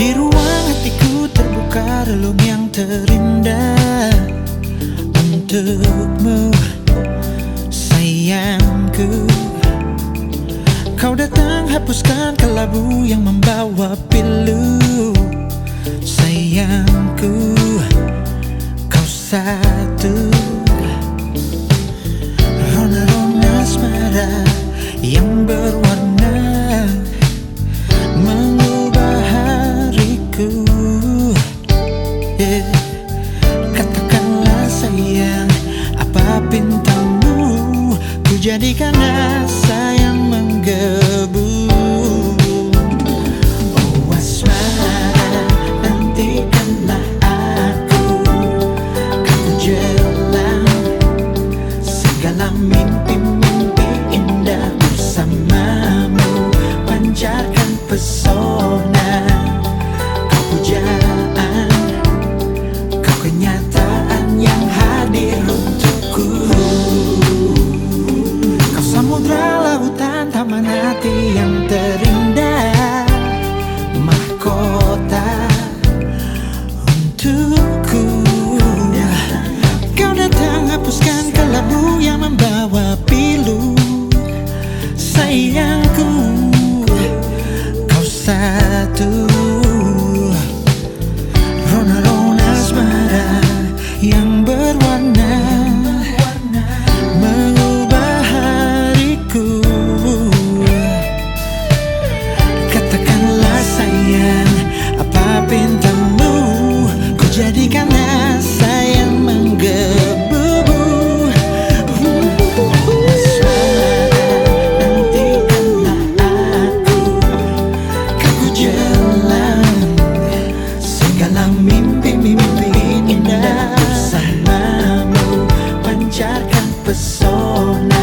Di ruang hatiku terbuka relung yang terindah. Untukmu sayangku. Kau datang hapuskan kelabu yang membawa pilu. Sayangku Kau satu Katakanlah sayang Apa pintamu? Ku jadikan asa yang menggebu to so.